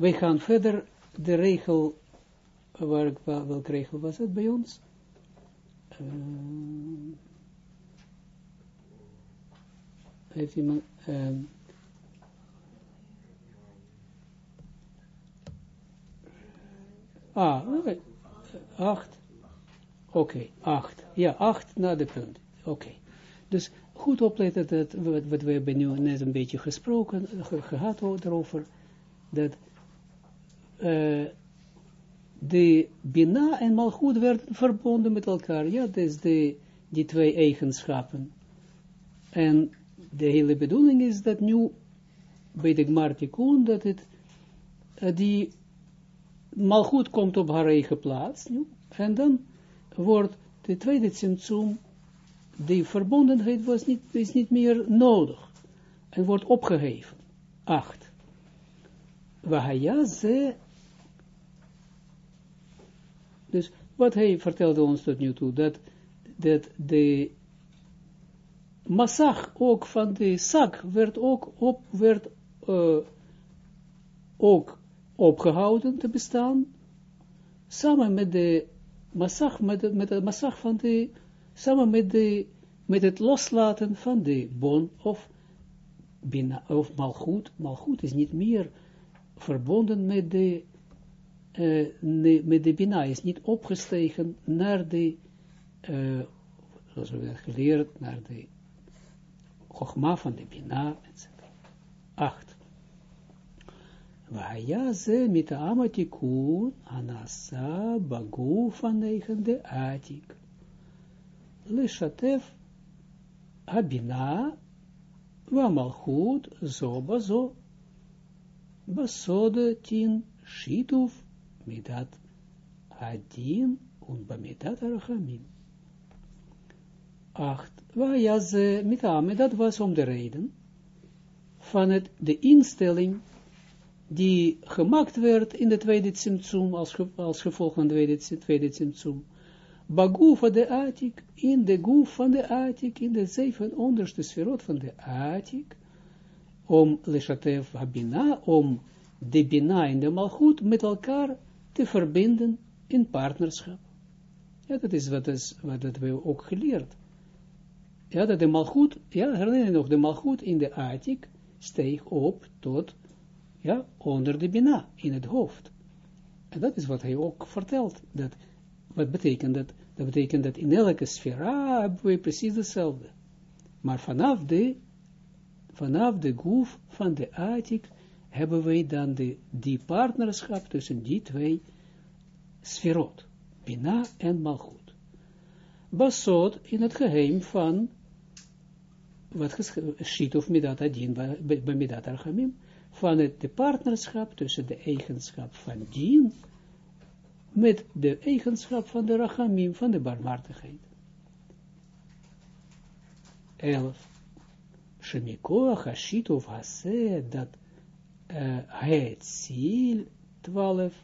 wij gaan verder, de regel, waar welke regel was het bij ons? Uh, heeft iemand, uh, ah, acht, oké, acht, ja, acht na de punt, oké. Dus goed opletten dat wat, wat we hebben nu net een beetje gesproken, ge, gehad erover, dat uh, de Bina en Malchut werden verbonden met elkaar. Ja, dus de, die twee eigenschappen. En de hele bedoeling is dat nu bij de Gmartikun, dat het, uh, die Malchut komt op haar eigen plaats, nu, en dan wordt de tweede Tsimtsum die verbondenheid was niet, is niet meer nodig en wordt opgeheven. Acht. Wahaya ze. Dus wat hij vertelde ons tot nu toe, dat, dat de massag ook van de zak werd ook, op, werd, uh, ook opgehouden te bestaan, samen met de massag, met de, met de van de samen met, de, met het loslaten van de bon of, bina, of malgoed. Malgoed is niet meer verbonden met de, uh, ne, met de bina, is niet opgestegen naar de, uh, zoals we hebben geleerd, naar de chogma van de bina, etc. 8. Vaya ze mit amatikun anasa bagu vanwege de atik lishatef habina vamalchut zo bazo basode tin shituf midat hadin un bamidat arachamim. Acht. Waar ze met dat was om de reden van het, de instelling die gemaakt werd in de tweede Tsimtsum, als, als gevolg van de tweede Tsimtsum, Bagufa de Atik, in de goef van de Atik, in de zeven onderste sferot van de Atik, om Leshatev Habina, om de Bina en de Malchut met elkaar te verbinden in partnerschap. Ja, dat is wat, is, wat dat we ook geleerd. Ja, dat de Malchut, ja, herinner je nog, de Malchut in de Atik steeg op tot, ja, onder de Bina, in het hoofd. En dat is wat hij ook vertelt, dat, wat betekent dat? Dat betekent dat in elke sfera hebben we precies hetzelfde. Maar vanaf de, vanaf de goef van de Atik hebben wij dan de, die partnerschap tussen die twee sferot, Bina en Malchut. Basot in het geheim van wat geschiet of midat adin bij midat archamim, van het de partnerschap tussen de eigenschap van dien met de eigenschap van de rachamim, van de barmhartigheid. 11. Shemikoach hashit of hase, dat het ziel, 12,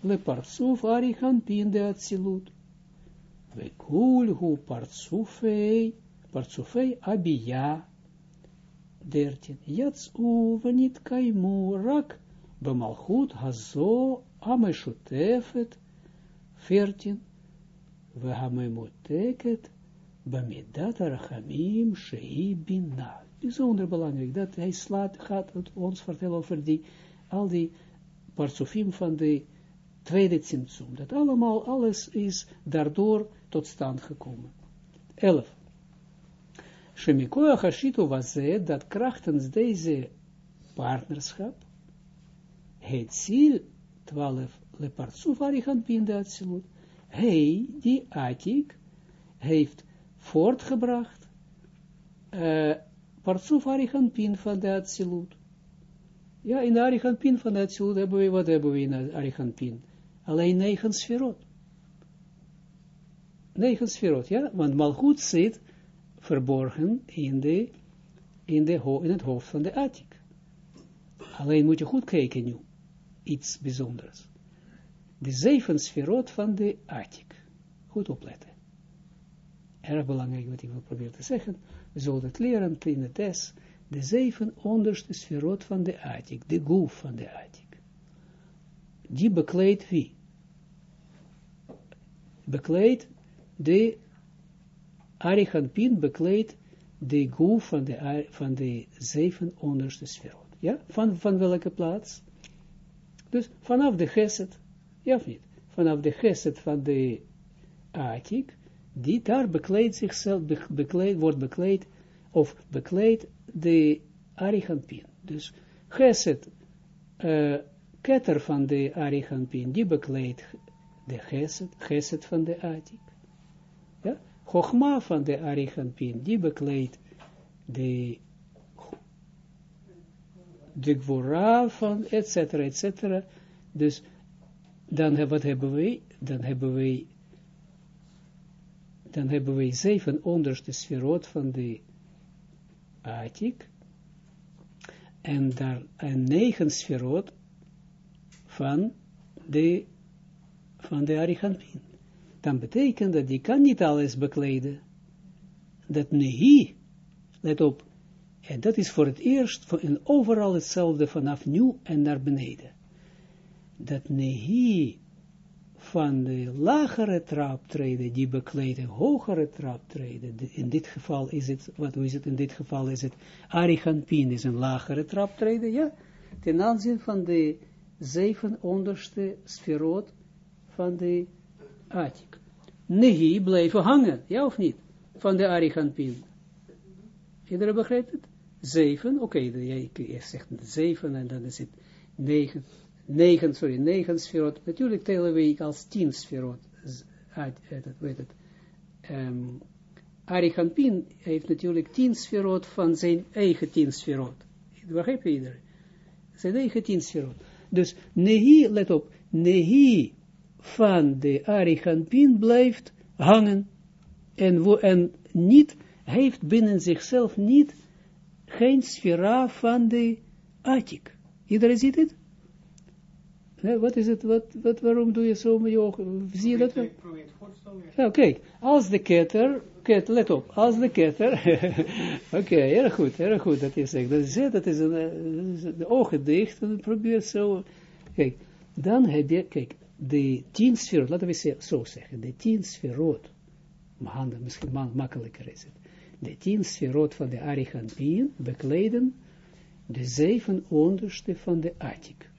le parsuf arichan pin de atzilut, we kul hu parsufei, parsufei abia, 13. Yatsu venit kaimu rak, bemalchut hazo ameshutefet, 14. We hamemoteket bamidat arachamim shei bina. Bijzonder belangrijk dat hij slaat, gaat het ons vertellen over die, al die parsofim van de tweede tzimtzum. Dat allemaal, alles is daardoor tot stand gekomen. 11. Shemikoa Hashitu was het dat krachtens deze partnerschap het ziel 12 le partsuf arichan atzilut. Hij, die Atik, heeft voortgebracht uh, partsuf arichan pin van de atzilut. Ja, in de arichan pin van de atzilut hebben we, wat hebben we in de arichan pin? Alleen negen sferot. Negen sferot, ja, want malchut zit verborgen in, de, in, de, in het hoofd van de Atik. Alleen moet je goed kijken nu. Iets bijzonders de zeven sferot van de Atik. Goed opletten. Erg belangrijk wat ik wil proberen te zeggen. Zullen het leren in het des. De zeven onderste sferot van de Atik. De goef van de Atik. die bekleedt wie? Bekleedt de Arichampin bekleedt de goef van de, van de zeven onderste sferot. Ja, van, van welke plaats? Dus vanaf de geset, ja of niet? Vanaf de geset van de Atik, die daar bekleedt zichzelf, bekleed, wordt bekleed, of bekleedt de Arichampin. Dus geset, uh, ketter van de Arichampin, die bekleedt de geset, geset van de Atik. Ja, Chogma van de Arichampin, die bekleedt de de Gwora van, et cetera, et cetera. Dus dan wat hebben wij? Dan hebben wij dan hebben wij zeven onderste sferot van de Atik en daar en negen sferot van de van de Arichampin. Dan betekent dat die kan niet alles bekleden. Dat Nehi, let op, en dat is voor het eerst en overal hetzelfde vanaf nu en naar beneden. Dat Nehi van de lagere traptreden, die bekleden hogere traptreden. In dit geval is het, wat is het? In dit geval is het Arichampin is een lagere traptreden, ja. Ten aanzien van de zeven onderste sferot van de Atik. Nehi blijven hangen, ja of niet? Van de Arichampin. Iedereen begrijpt het? Zeven, oké, okay, je zegt zeven en dan is het negen negen, sorry, negen sferot. Natuurlijk tellen we als tien sferot uit, weet het. Um, Arichampin heeft natuurlijk tien sferot van zijn eigen tien sferot. Begrijp je iedereen? Zijn eigen tien sferot. Dus Nehi, let op, Nehi van de Arichampin blijft hangen en, en niet, heeft binnen zichzelf niet geen sfera van de Atik. Iedereen ziet het? Wat is het, wat, wat, waarom doe je zo met je ogen? Zie je dat? Ja, kijk, als de ketter, ket, let op, als de ketter, oké, okay, erg goed, erg goed dat je zegt, dat is, dat is een, de ogen dicht, en probeer zo, kijk, dan heb je, kijk, de tien sferot, laten we zo zeggen, de tien sferot, maar misschien makkelijker is het, de tien sferot van de Arichampien bekleden de zeven onderste van de Atik.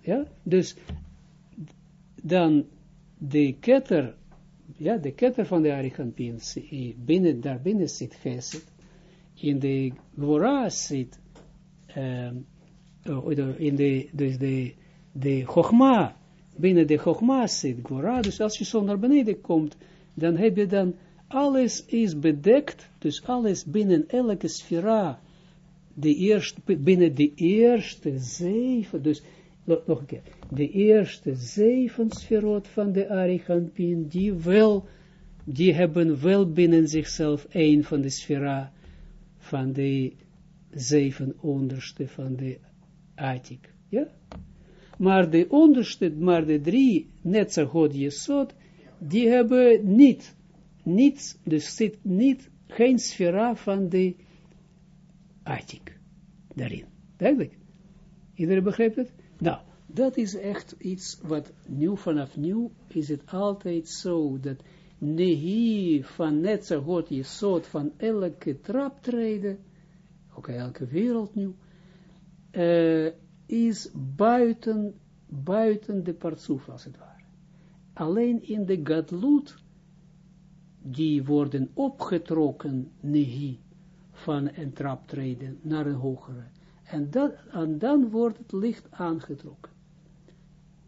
Ja, dus dan de ketter, ja, de ketter van de Arichampin, binnen, daar binnen zit Geset, in de Gwora zit, um, in de, dus de, de binnen de Chogma zit Gwora, dus als je zo naar beneden komt, dan heb je dan, alles is bedekt, dus alles binnen elke sfera, de eerste, binnen de eerste zeven, dus nog, een keer, de eerste zeven sferot van de Arichampin, die wel, die hebben wel binnen zichzelf een van de sfera van de zeven onderste van de Atik. Ja? Maar de onderste, maar de drie Netzachot Jesod, die hebben niet, niets, dus zit niet, geen sfera van de Atik daarin. Duidelijk? Iedereen begrijpt het? Nou, dat is echt iets wat nieuw vanaf nieuw is het altijd zo, dat nehi van Netzagot je soort van elke traptreden, ook elke wereld nieuw, uh, is buiten, buiten de partsoef als het ware. Alleen in de gadlut, die worden opgetrokken, nehi, van een traptreden naar een hogere. En, dat, dan wordt het licht aangetrokken.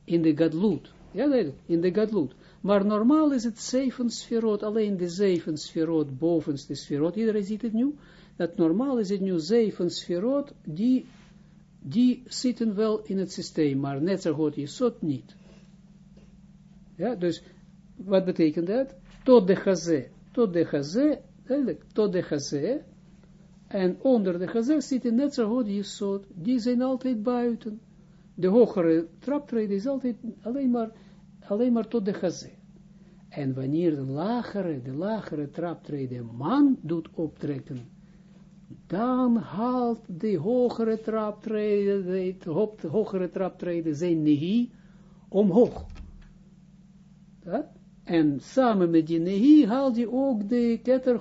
In de gadlut. Ja, in de gadlut. Maar normaal is het zeven sferot, alleen de zeven sferot, bovenste sferot, iedereen ziet het nu, dat normaal is het nu zeven sferot, die, die zitten wel in het systeem, maar net zo goed het niet. Ja, dus, wat betekent dat? Tot de gazé, tot de gazé, tot de gazé, en onder de gezicht zitten net zo goed Jesod, die zijn altijd buiten. De hogere traptreden is altijd alleen maar, alleen maar tot de gezicht. En wanneer de lagere, de lagere traptreden man doet optrekken, dan haalt de hogere traptreden, de hogere traptreden zijn nehi omhoog. Ja? En samen met die nehi haalt hij ook de keter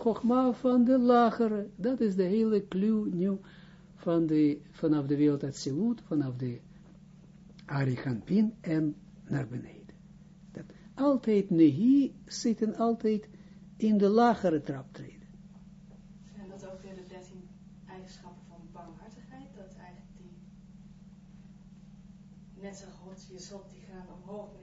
van de lagere. Dat is de hele clue nu van de, vanaf de wereld Atsilut, vanaf de Arichampin en naar beneden. Dat altijd nehi zitten altijd in de lagere traptreden. En dat ook weer de dertien eigenschappen van barmhartigheid, dat eigenlijk die net zo goed, je zult die gaan omhoog,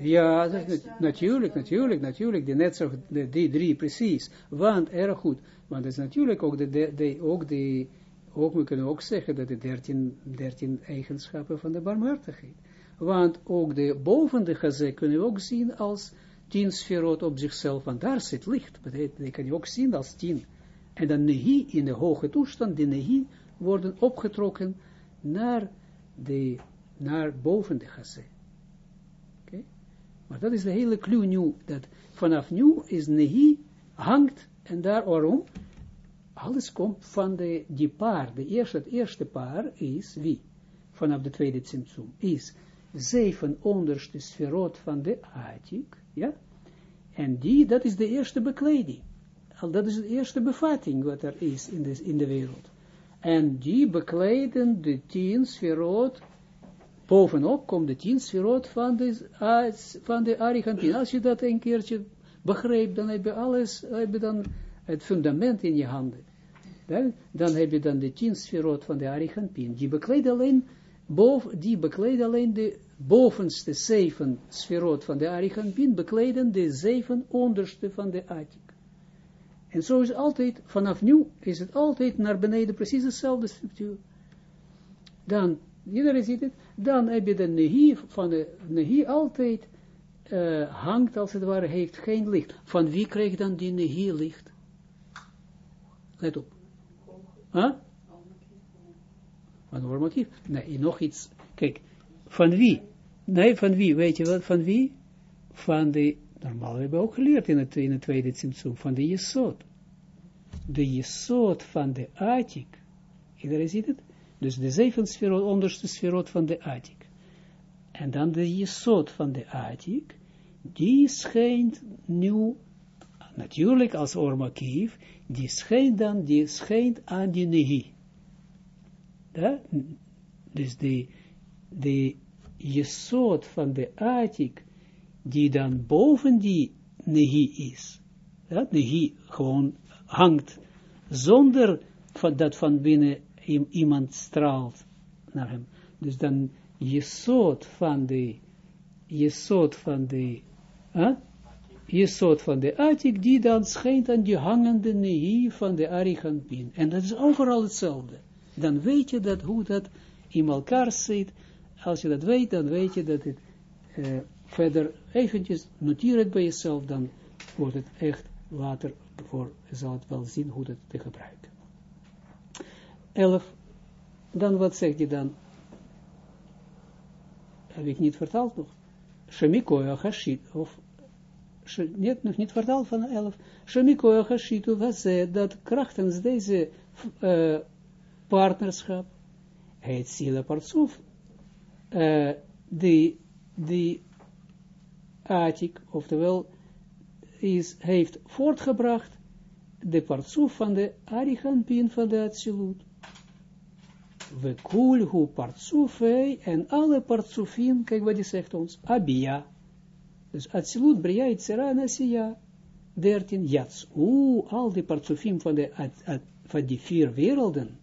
Ja, dat, staan. natuurlijk, natuurlijk, natuurlijk, die net de, die drie, precies. Want, erg goed, want het is natuurlijk ook de, de, de- ook de, ook, we kunnen ook zeggen dat de dertien, dertien eigenschappen van de barmhartigheid. Want ook de boven de gazé kunnen we ook zien als tien sferot op zichzelf, want daar zit licht, die kan je ook zien als tien. En dan nehi, in de hoge toestand, de nehi worden opgetrokken naar, de, naar boven de gazé. Maar dat is de hele clue nu, dat vanaf nu is nehi hangt, en daar? Alles komt van de, die paar, de eerste, het eerste paar is wie? Vanaf de tweede tzimtzum, is zeven onderste sferot van de Atik, ja? En die, dat is de eerste bekleding. Al dat is de eerste bevatting wat er is in de, in de wereld. En die bekleden de tien sferot, bovenop komt de tien sferot van de, van de Arigantin. Als je dat een keertje begrijpt, dan heb je alles, heb je dan het fundament in je handen. Dan, dan heb je dan de tien sferot van de Arigantin. Die bekleden alleen, boven, die bekleden alleen de bovenste zeven sferot van de Arigantin, bekleden de zeven onderste van de Atik. En zo is altijd, vanaf nu is het altijd naar beneden precies dezelfde structuur. Dan, iedereen ziet het, dan heb je de nehi van de nehi altijd eh, hangt als het ware, heeft geen licht. Van wie krijgt dan die nehi licht? Let op. Huh? Van normatief? Nee, nog iets. Kijk, van wie? Nee, van wie? Weet je wat? Van wie? Van de, normaal hebben we ook geleerd in het, in het tweede tzimtzum, van de jesot. De jesot van de Atik. Iedereen ziet het? Dus de zeven sferot, onderste sferot van de Atik. En dan de jesot van de Atik, die schijnt nu, natuurlijk als ormakief, die schijnt dan, die schijnt aan die nehi. Dus de, de jesot van de Atik, die dan boven die nehi is. Ja? Nehi gewoon hangt, zonder dat van binnen iemand straalt naar hem. Dus dan jesot van de, jesot van de, huh? jesot van de Atik, die dan schijnt aan die hangende nehi van de Ariganpin. En dat is overal hetzelfde. Dan weet je dat, hoe dat in elkaar zit. Als je dat weet, dan weet je dat het eh, verder eventjes noteer het bij jezelf, dan wordt het echt later voor, zal het wel zien hoe dat te gebruiken. 11. Dan wat zegt hij dan? Heb ik niet vertaald nog. Shemikoya Hashit, of net, nog niet vertaald van 11. Shemikoya Hashit, was dat krachtens deze eh, partnerschap, het Sila Partsuf, uh, die, die Atik, oftewel, is, heeft voortgebracht de partsuf van de Ariganpin van de Atsilut. We kulhu partsufei en alle partsufin, kijk wat die zegt ons, Abia. Dus Atsilut, Bria, Itzera en Asiya. 13, Jats. Oeh, al die partsufim van, de, at, at, van die vier werelden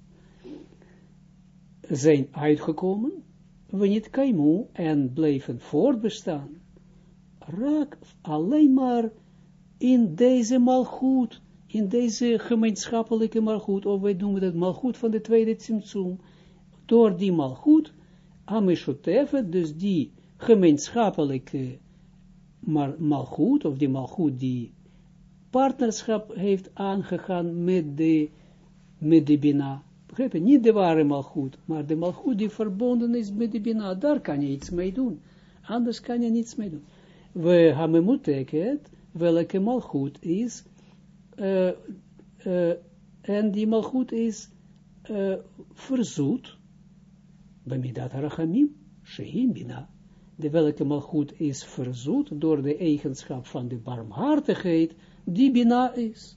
zijn uitgekomen, we niet kaimu en bleven voortbestaan. Raak alleen maar in deze malgoed, in deze gemeenschappelijke malgoed, of wij noemen dat malgoed van de tweede tzimtzum, door die malgoed, Amishoteve, dus die gemeenschappelijke malgoed, of die malgoed die partnerschap heeft aangegaan met de, met de Bina. Begrijp je? Niet de ware malgoed, maar de malgoed die verbonden is met de Bina, daar kan je iets mee doen. Anders kan je niets mee doen. We hebben moeten welke malgoed is, uh, uh, en die malgoed is uh, verzoet, bemidat harachamim, shehi bina, de welke malgoed is verzoet door de eigenschap van de barmhartigheid, die Bina is.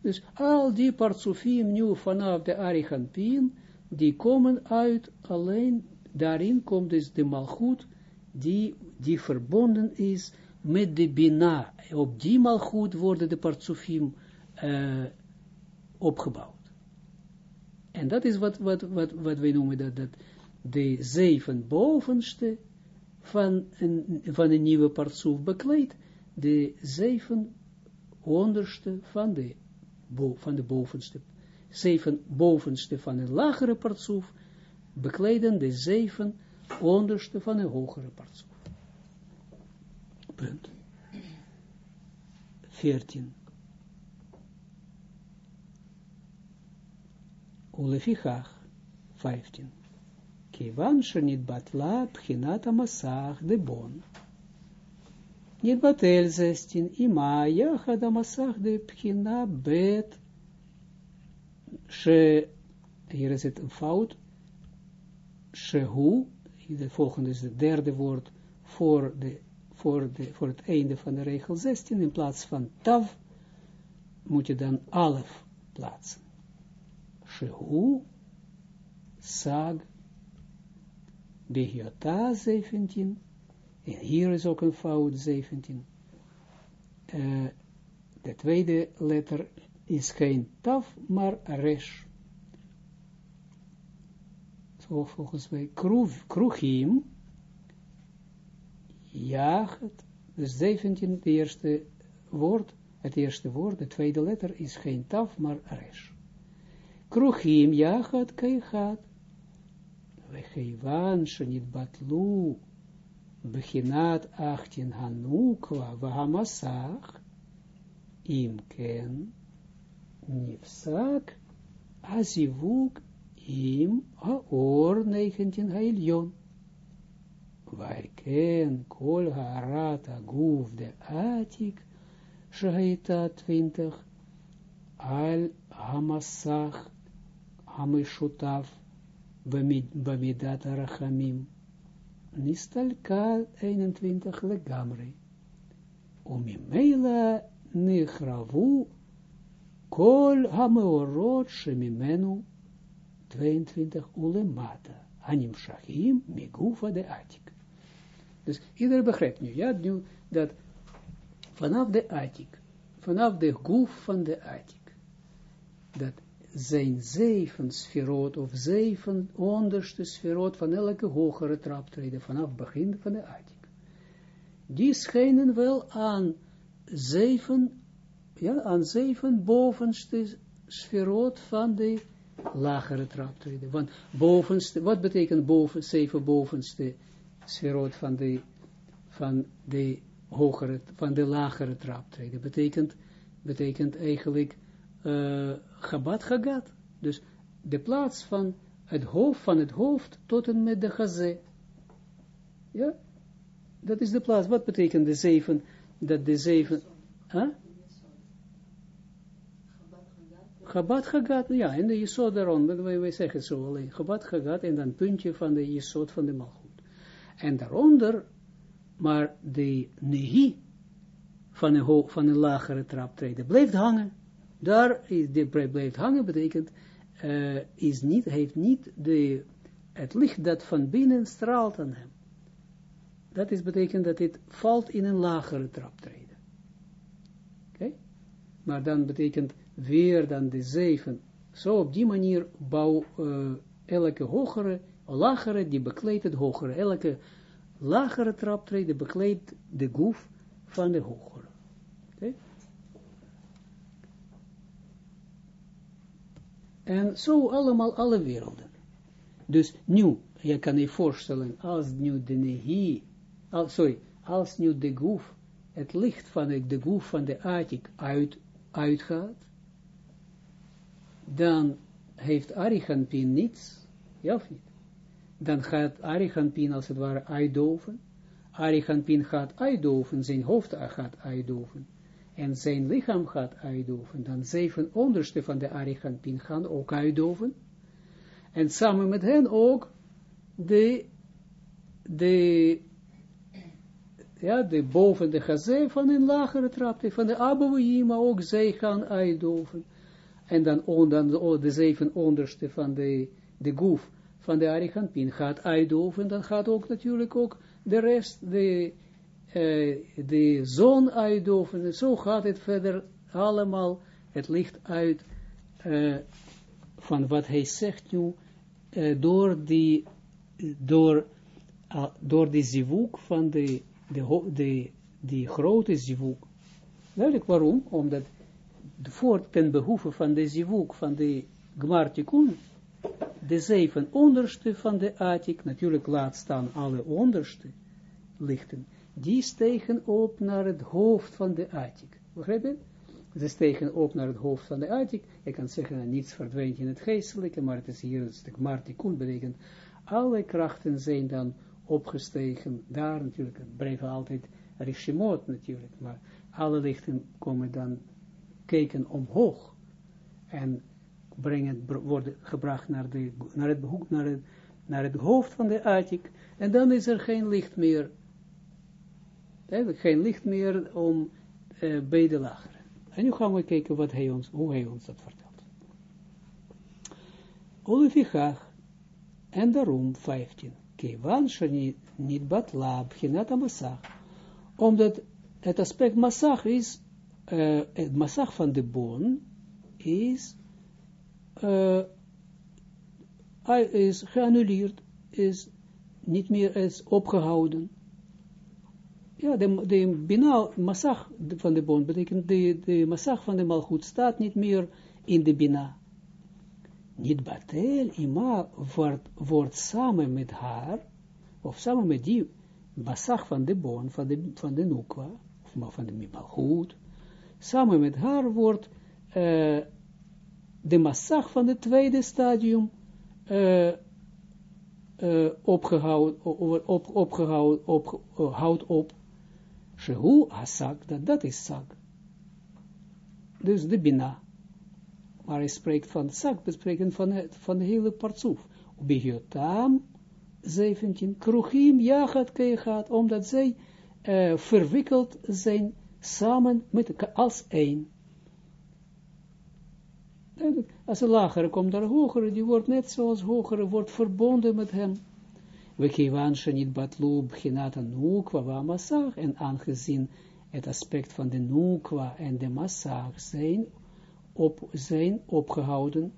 Dus al die partsofiem nu vanaf de Arichampin, die komen uit alleen, daarin komt dus de malgoed, die, die verbonden is met de Bina. Op die malgoed worden de partsofiem uh, opgebouwd. En dat is wat, wat, wat, wat wij noemen dat, dat de zeven bovenste van een, van een nieuwe partsoef bekleedt, de zeven onderste van de, van de bovenste, zeven bovenste van een lagere partsoef, bekleden de zeven onderste van een hogere partsoef. Punt. 14. Ulefichach, 15. Kivan shenit batla pchinat amasach de bon. Niet batel 16. Ima yachad amasach de pchina bet. She, hier is het een fout. Shehu, de volgende is het derde woord voor, de, voor, de, voor het einde van de regel 16. In plaats van tav moet je dan alef plaatsen. Shehu, sag, Behiota 17. En hier is ook een fout 17. Uh, de tweede letter is geen taf, maar resh. Zo volgens mij. Kruchim. Jaget. Dus 17, het eerste woord. Het eerste woord, de tweede letter is geen taf, maar resh. Kruhim jachat kaihat. Vechaivan shanit batlu. Bechinat achtin hanukwa vahamasach. Imken nifsak azivuk im aor neichentin hailion. Vaiken kolga arata guvde atik. Shahita twintig. Al hamasach. המשותף Bamidat Arachamim. Nistalka 21 legamri. Umimela nichravu kol hameorot shemimenu 22 ulemata. Anim shachim migufa de atik. Dus iedereen begrijpt nu, ja, nu dat vanaf de atik, vanaf de goef van de atik, dat zijn zeven sferot, of zeven onderste sferot van elke hogere traptreden, vanaf begin van de Atik. Die schijnen wel aan zeven, ja, aan zeven bovenste sferot van de lagere traptreden. Want bovenste, wat betekent boven, zeven bovenste sferot van de, van de hogere, van de lagere traptreden? Betekent, betekent eigenlijk uh, Chabad Hagat. Dus de plaats van het hoofd, van het hoofd tot en met de gazé. Ja, dat is de plaats. Wat betekent de zeven, dat de zeven, huh? Chabad Hagat, ja, en de Jesod daarom, wij, zeggen zo alleen, Chabad Hagat en dan puntje van de Jesod van de Malchut. En daaronder, maar de Nehi van een, van een lagere traptreden blijft hangen daar is de blijft hangen, betekent, uh, is niet, heeft niet de, het licht dat van binnen straalt aan hem. Dat is betekent dat het valt in een lagere traptreden. Oké? Maar dan betekent weer dan de zeven. Zo op die manier bouw uh, elke hogere, lagere, die bekleedt het hogere. Elke lagere traptreden bekleedt de goef van de hogere. En zo allemaal alle werelden. Dus nu, je kan je voorstellen, als nu de nehi, sorry, als nu de goef, het licht van de, de van de atik uit, uitgaat, dan heeft Arichampin niets, ja of niet? Dan gaat Arichampin als het ware uitdoven. Arichampin gaat uitdoven, zijn hoofd gaat uitdoven en zijn lichaam gaat uitdoven, dan zeven onderste van de Arichampin gaan ook uitdoven, en samen met hen ook de, de ja, de boven de gazé van een lagere trap, van de Abouhima ook, zij gaan uitdoven. En dan, on, dan de zeven onderste van de, de goef van de Arichampin gaat uitdoven, dan gaat ook natuurlijk ook de rest, de, uh, de zon uitdoven. En zo gaat het verder allemaal, het licht uit uh, van wat hij zegt nu, uh, door die, door, door die zivuk van de, de, de, die grote zivuk. Duidelijk waarom? Omdat voor ten behoeve van de zivuk, van de gmartikun, de zeven onderste van de attic, natuurlijk laat staan alle onderste lichten, die stegen op naar het hoofd van de attic. Begrijp je? Ze stegen op naar het hoofd van de attic. Je kan zeggen, niets verdwijnt in het geestelijke, maar het is hier een stuk martikun betekent. Alle krachten zijn dan opgestegen, daar natuurlijk, het blijven altijd rishimot natuurlijk, maar alle lichten komen dan, kijken omhoog, en brengen, worden gebracht naar, de, naar, het, naar, het, naar het hoofd van de attic, en dan is er geen licht meer, geen licht meer om uh, bij de lager. En nu gaan we kijken wat hij ons, hoe hij ons dat vertelt. Olefichach, en daarom 15, Kevan shani niet batla, bchinat masach, omdat het aspect massach is, uh, het massach van de boon is uh, is geannuleerd, is niet meer is opgehouden. Ja, de, de bina, massag van de bond betekent, de, de massag van de malgoed staat niet meer in de bina. Niet batel, ima wordt, wordt samen met haar, of samen met die massag van de bond, van de, van de nukwa, of van de malgoed, samen met haar wordt uh, de massag van het tweede stadium uh, uh, opgehouden, op, opgehouden, op, houdt op. Shehu asak, dat, dat is sak. Dus de bina. Maar hij spreekt van sak, bespreken van, het, van de hele partsoef. Begiotam 17. Kruchim jachat keichat, omdat zij uh, verwikkeld zijn samen met, als één. Als een lagere komt daar hogere, die wordt net zoals hogere, wordt verbonden met hem. We geven niet batlu bchinata nukwa wa massag, en aangezien het aspect van de nukwa en de massag zijn, op, zijn opgehouden,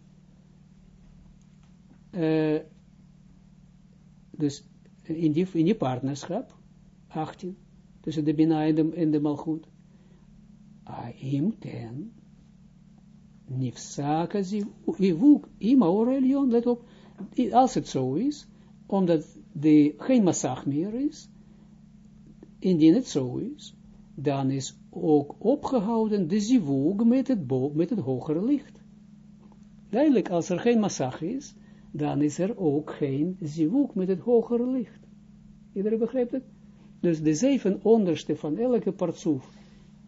uh, dus in die, in die partnerschap, 18, tussen de Bina en de, en de Malchut, Aim ken, nifsaka zivuk, ima orelion, let op, als het zo is, omdat de, geen massag meer is, indien het zo is, dan is ook opgehouden de zivug met het, met het hogere licht. Duidelijk, als er geen massag is, dan is er ook geen zivug met het hogere licht. Iedereen begrijpt het? Dus de zeven onderste van elke partsoef,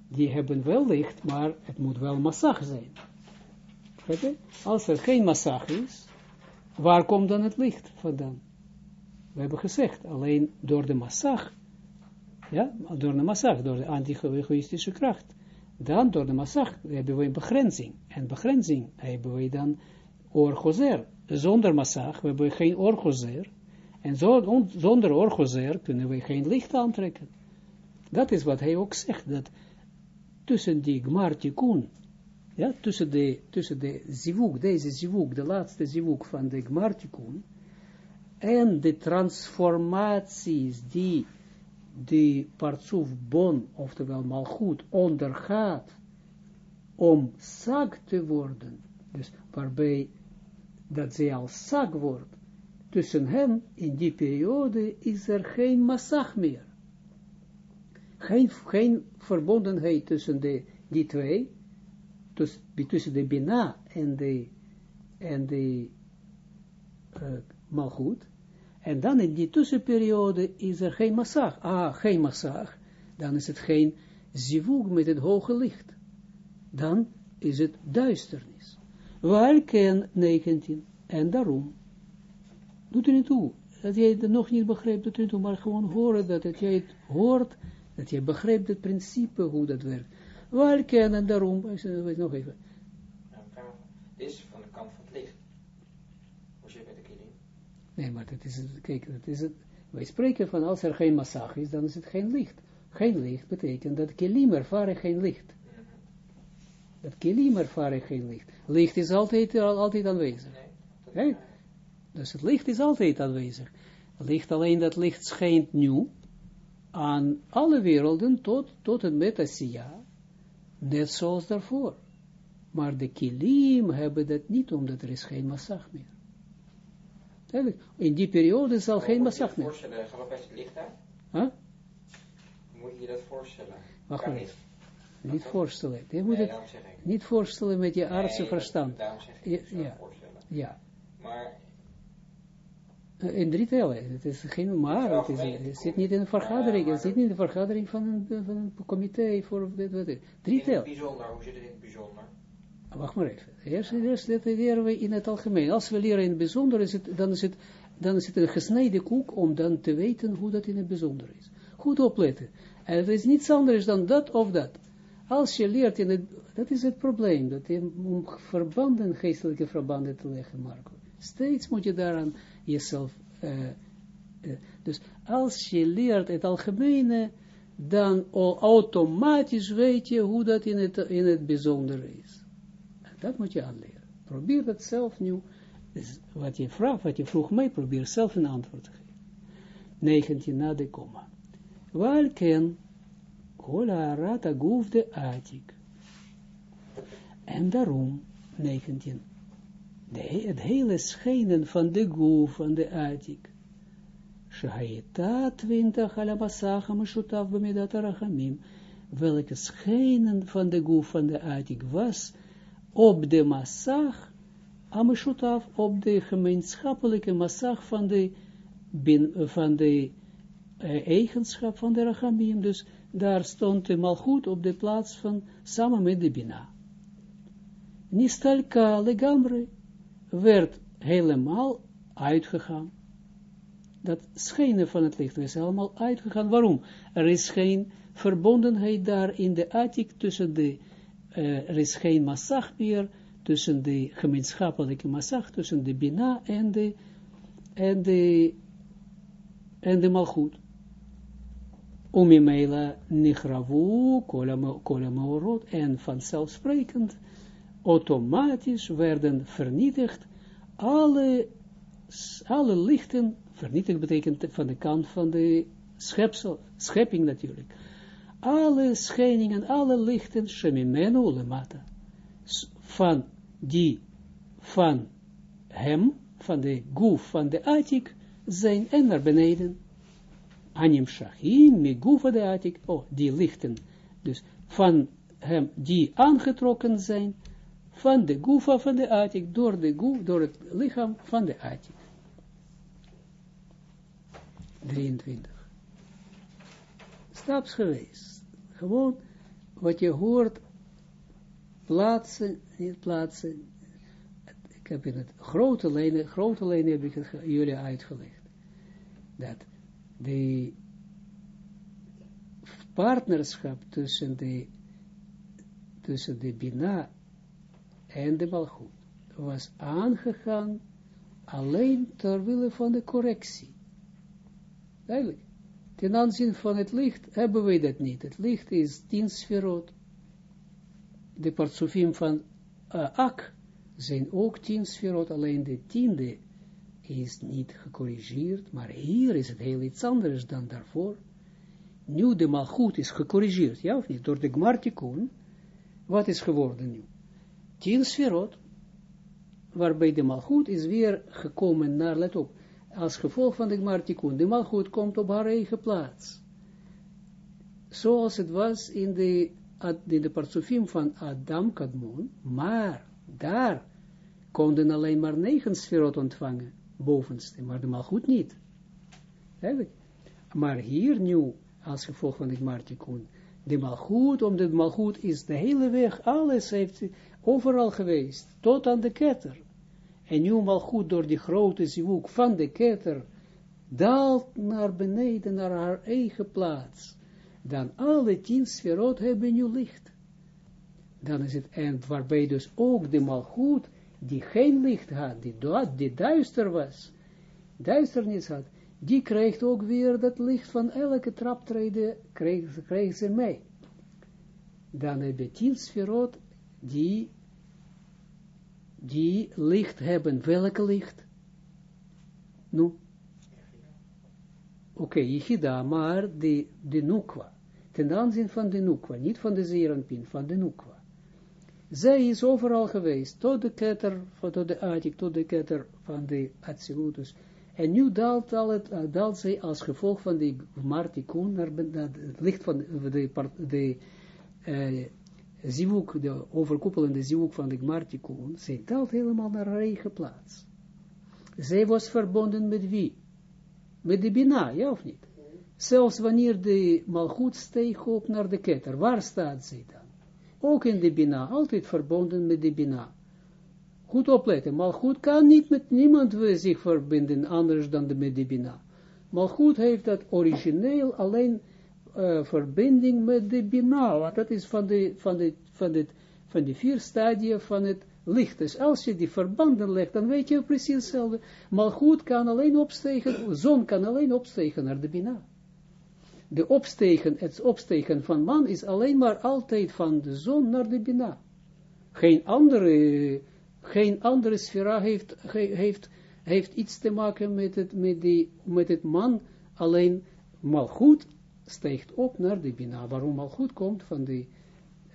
die hebben wel licht, maar het moet wel massag zijn. Als er geen massag is, waar komt dan het licht vandaan? We hebben gezegd, alleen door de massag, ja, door de massag, door de anti-egoïstische kracht, dan door de massag hebben we een begrenzing. En begrenzing hebben we dan orgozer. Zonder massag hebben we geen orgozer. En zo, zonder orgozer kunnen we geen licht aantrekken. Dat is wat hij ook zegt, dat tussen die gmartikun ja, tussen de, tussen de zivuk, deze zivuk, de laatste zivuk van de Gmartikun, en de transformaties die de partsuf bon, oftewel malgoed, ondergaat om sag te worden, dus waarbij dat zij als sag wordt, tussen hen, in die periode, is er geen massag meer. Geen, geen verbondenheid tussen de, die twee, dus, tussen de Bina en de, en de uh, Malchut. En dan in die tussenperiode is er geen massag. Ah, geen massag. Dan is het geen zivug met het hoge licht. Dan is het duisternis. Waar ken 19? En daarom. Doet er niet toe. Dat jij het nog niet begrijpt, doet er niet toe. Maar gewoon horen dat het, jij het hoort Dat je begrijpt het principe hoe dat werkt. Waar kennen daarom, ik zeg, weet nog even. Nou, is van de kant van het licht. Hoe zit het met de kilim? Nee, maar dat is kijk, dat is het. Wij spreken van als er geen massage is, dan is het geen licht. Geen licht betekent dat kelim ervaren geen licht. Dat kelim ervaren geen licht. Licht is altijd, altijd aanwezig. Nee. dat-? Dus het licht is altijd aanwezig. Licht alleen dat licht schijnt nu aan alle werelden tot, tot en met Asiya, net zoals daarvoor. Maar de kilim hebben dat niet, omdat er is geen massag meer. In die periode zal geen moet je massag dat meer. voorstellen? Gaat opeens het licht uit? Huh? Moet je je dat voorstellen? Maar niet. Niet voorstellen. Je moet Nee, het niet voorstellen met je aardse Nee, dat- verstand. Ja, ja. voorstellen. Ja. Maar Eh, In drie tellen. Het is geen maar. Het, is, het zit niet in een vergadering. Het zit niet in de vergadering van een, van een comité voor dit, wat. Drie tellen. bijzonder, hoe zit het in het bijzonder? Wacht maar even. Eerst, eerst leren we in het algemeen. Als we leren in het bijzonder, is het, dan, is het, dan is het een gesneden koek om dan te weten hoe dat in het bijzonder is. Goed opletten. En het is niets anders dan dat of dat. Als je leert in het, dat is het probleem, dat je, om verbanden, geestelijke verbanden te leggen, Marco. Steeds moet je daaraan jezelf, eh, dus als je leert het algemene, dan automatisch weet je hoe dat in het, in het bijzonder is. Dat moet je aanleren. Probeer dat zelf nu. Dus wat je vraagt, wat je vroeg mij, probeer zelf een antwoord te geven. 19 na de komma. Welken kola rata guf de atik. En daarom, 19. De, het hele schijnen van de goef van de atik. Shahaita 20 ala masacha meshutav bemidat arachamim. Welke schijnen van de goef van de atik was op de massag, ameshutaf, op de gemeenschappelijke massag van de, van de eh, eigenschap van de rachamim. Dus daar stond de malchut op de plaats van, samen met de bina. Nistalka legamre werd helemaal uitgegaan. Dat schijnen van het licht is helemaal uitgegaan. Waarom? Er is geen verbondenheid daar in de attic tussen de uh, er is geen massag meer tussen de gemeenschappelijke massag, tussen de bina en de, en de, en de malchut. Umimela nichravu kola maorot en vanzelfsprekend automatisch werden vernietigd alle, alle lichten, vernietigd betekent van de kant van de schepsel, schepping natuurlijk, alle schijningen, alle lichten, shemimenu lemata, van die, van hem, van de goef, van de atik, zijn en naar beneden. Anim shachim, mi goef de atik, oh, die lichten, dus van hem, die aangetrokken zijn, van de goefa van de atik, door, de goef, door het lichaam van de atik. 23. Stapsgewijs. Gewoon wat je hoort, plaatsen, niet plaatsen. Ik heb in het grote lijnen, grote lijnen heb ik het jullie uitgelegd. Dat de partnerschap tussen de, tussen de Bina en de Malchut was aangegaan alleen terwille van de correctie. Duidelijk. Ten aanzien van het licht hebben wij dat niet. Het licht is tien sferot. De partsofim van uh, Ak zijn ook tien sferot, alleen de tiende is niet gecorrigeerd, maar hier is het heel iets anders dan daarvoor. Nu de malchut is gecorrigeerd, ja of niet, door de Gmartikun, wat is geworden nu? Tien sferot, waarbij de malchut is weer gekomen naar, let op, als gevolg van de Gmartikun, de malchut komt op haar eigen plaats. Zoals het was in de, in de partsofim van Adam Kadmon, maar daar konden alleen maar negen sferot ontvangen, bovenste, maar de malchut niet. Maar hier nu, als gevolg van de Gmartikun, de malchut, omdat de malchut is de hele weg, alles heeft overal geweest, tot aan de ketter. En nu malchut door die grote zivuk van de ketter, daalt naar beneden, naar haar eigen plaats. dan alle tien sferot hebben nu licht. Dan is het, en waarbij dus ook de malgoed, die geen licht had, die, die duister was, duisternis had, die krijgt ook weer dat licht van elke traptreden, krijgt, krijgt ze mee. Dan heb je tien sferot, die, die licht hebben. Welke licht? Nu? Oké, okay, Yichida, maar de, de Nukwa. Ten aanzien van de Nukwa, niet van de Zeranpin, van de Nukwa. Zij is overal geweest, tot de ketter, tot de Atik, tot de ketter van de Atsilutus. En nu daalt, al het, uh, daalt zij als gevolg van de Martikun naar, het licht van de, de, uh, zivuk, de overkoepelende zivuk van de Martikun. Zij daalt helemaal naar een eigen plaats. Zij was verbonden met wie? Met de Bina, ja of niet? Zelfs wanneer de Malchut steeg op naar de ketter, waar staat zij dan? Ook in de Bina, altijd verbonden met de Bina. Goed opletten, Malchut kan niet met niemand zich verbinden, anders dan de, met de Bina. Malchut heeft dat origineel alleen uh, verbinding met de Bina, want dat is van de, van de, van de, van de vier stadia van het licht. Dus als je die verbanden legt, dan weet je precies hetzelfde. Malchut kan alleen opstegen, zon kan alleen opstegen naar de Bina. De opstegen, het opstegen van man is alleen maar altijd van de zon naar de Bina. Geen andere, geen andere sfera heeft, heeft, heeft iets te maken met het, met, die, met het man, alleen Malchut steekt op naar de Bina. Waarom Malchut komt van de,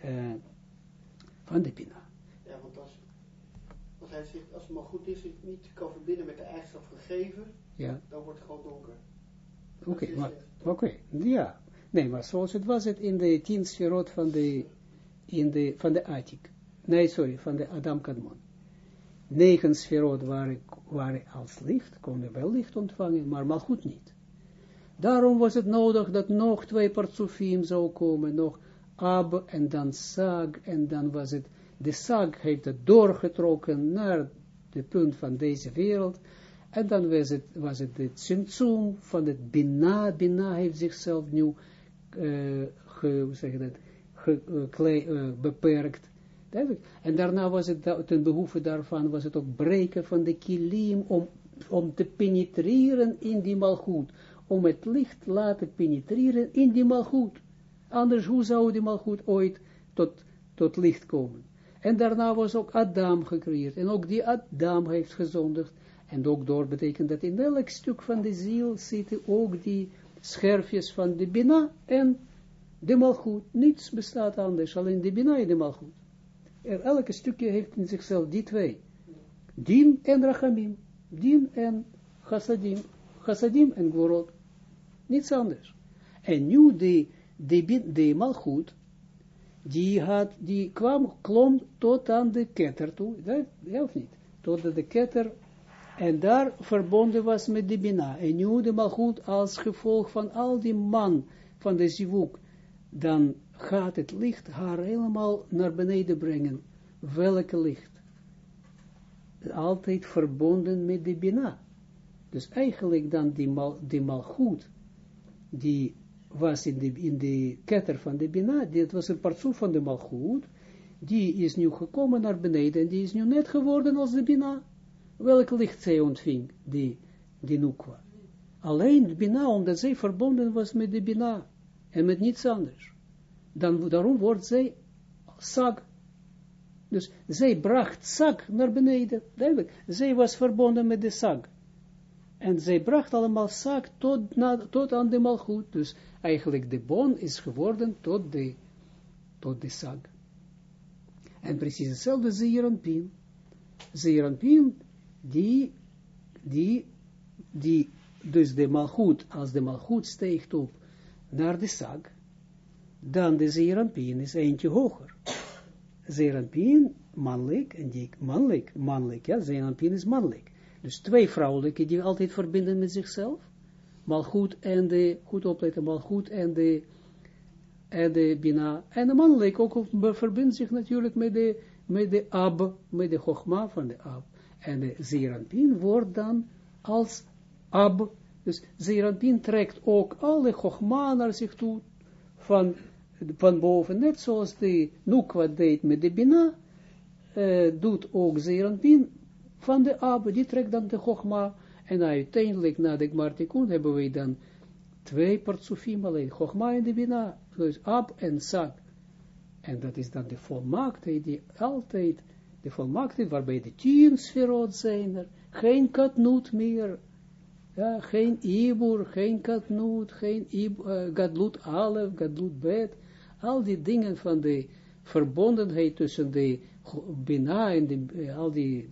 uh, van de Bina als hij zich, als het maar goed is, zich niet kan verbinden met de eigenschap gegeven, ja. dan wordt het gewoon donker. Oké, okay, maar, oké, okay, ja. Nee, maar zoals het was het in de tien sferot van de, in de, van de Atik. Nee, sorry, van de Adam Kadmon. Negen sferot waren, waren als licht, konden wel licht ontvangen, maar maar goed niet. Daarom was het nodig dat nog twee partsofim zou komen, nog Ab en dan Sag, en dan was het de sag heeft het doorgetrokken naar de punt van deze wereld, en dan was het, was het de tzimtzum van het Bina, Bina heeft zichzelf nu, ge, hoe zeg klei, uh, beperkt, en daarna was het, ten behoeve daarvan, was het ook breken van de kilim, om, om te penetreren in die malgoed, om het licht laten penetreren in die malgoed. Anders, hoe zou die malgoed ooit tot, tot licht komen? En daarna was ook Adam gecreëerd. En ook die Adam heeft gezondigd. En ook door betekent dat in elk stuk van de ziel zitten ook die scherfjes van de Bina en de Malchut. Niets bestaat anders, alleen de Bina en de Malchut. Elke stukje heeft in zichzelf die twee. Din en Rachamim. Din en Chassadim. Chassadim en Gvorot. Niets anders. En nu de, de, de Malchut die had, die kwam, klom tot aan de ketter toe, ja of niet, tot de ketter, en daar verbonden was met de Bina, en nu de Malchut als gevolg van al die man van de Zivuk, dan gaat het licht haar helemaal naar beneden brengen. Welke licht? Altijd verbonden met de Bina. Dus eigenlijk dan die, mal, die Malchut, die was in de, in de ketter van de Bina, dit was een partsoef van de Malchut, die is nu gekomen naar beneden, en die is nu net geworden als de Bina. Welk licht zij ontving, die, die Nukwa? Alleen de Bina, omdat zij verbonden was met de Bina, en met niets anders. Dan, daarom wordt zij Sag. Dus zij bracht Sag naar beneden, duidelijk. Zij was verbonden met de Sag. En zij bracht allemaal zaak tot, na, tot aan de malgoed. Dus eigenlijk de bon is geworden tot de, tot de sag. En precies hetzelfde Zeeranpien. Zeeranpien, die, die, die, dus de malgoed, als de malgoed steekt op naar de sag, dan de Zeeranpien is eentje hoger. Zeeranpien, mannelijk, en die mannelijk, mannelijk, ja, Zeeranpien is mannelijk. Dus twee vrouwelijke die altijd verbinden met zichzelf. Malchut en de, goed opletten, Malchut en de, en de Bina. En de mannelijk ook verbindt zich natuurlijk met de, met de Ab, met de Chogma van de Ab. En de Zeranpin wordt dan als Ab. Dus Zeranpin trekt ook alle Chogma naar zich toe van, van boven, net zoals de Nukwa deed met de Bina, uh, doet ook Zeranpin van de Ab, die trekt dan de Chogma, en uiteindelijk na de Gmartikun hebben we dan twee partsufim alleen, Chogma en de Bina, dus Ab en Sag. En dat is dan de volmaaktheid die altijd, de volmaaktheid waarbij de tien sferot zijn er, geen katnoot meer, ja, geen ibur, geen katnoot, geen ib, uh, gadlut alef, gadlut bet, al die dingen van de verbondenheid tussen de bina en de, al die,